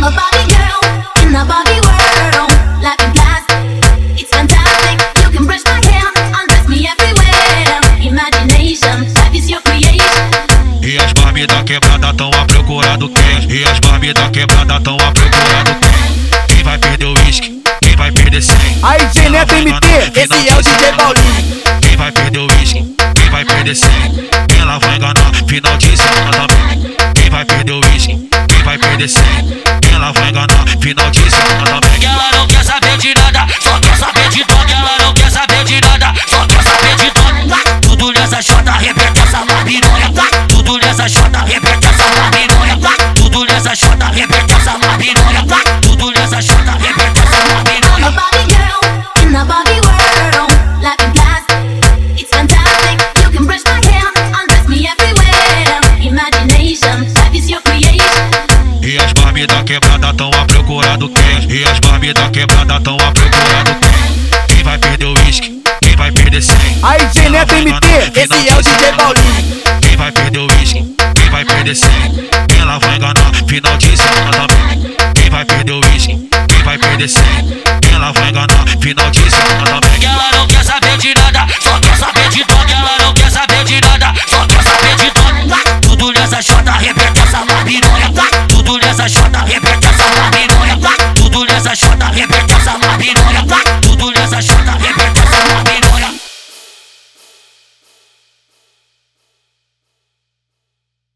I'm a Barbie girl in the Barbie world. Life in plastic, it's fantastic. You can brush my hair, undress me everywhere. Imagination, life is your creation. E as Barbie da quebrada tão à procura do quem? E as Barbie da quebrada tão à procura do quem? Quem vai perder o uísque? Quem vai perder 100? Aí, G Neto MT, esse é o DJ Paulinho. Quem vai perder o uísque? Quem vai perder 100? Ela vai enganar, final de semana também. Quem vai perder o uísque? Quem vai perder 100? Ela vai enganar, final de semana. Ela não quer saber de nada, só quer saber de toque. Ela não quer saber de nada, só quer saber de toque. Tudo nessa chota, repete essa babilônia. Tudo nessa chota, repete essa babilônia. Tudo nessa chota, repete essa babilônia. Barbie da quebrada tão a procurar do quem? E as Barbie da quebrada tão a procurar do quem? Quem vai perder o uísque? Quem vai perder sem? Aí, DJ MT, esse é o DJ Paulinho. Quem vai perder o uísque? Quem vai perder cem? Ela vai enganar, final de semana também. Quem vai perder o uísque? Quem vai perder cem? Ela vai enganar, final de semana também. repete essa piranha, tudo nessa xota, repete essa piranha,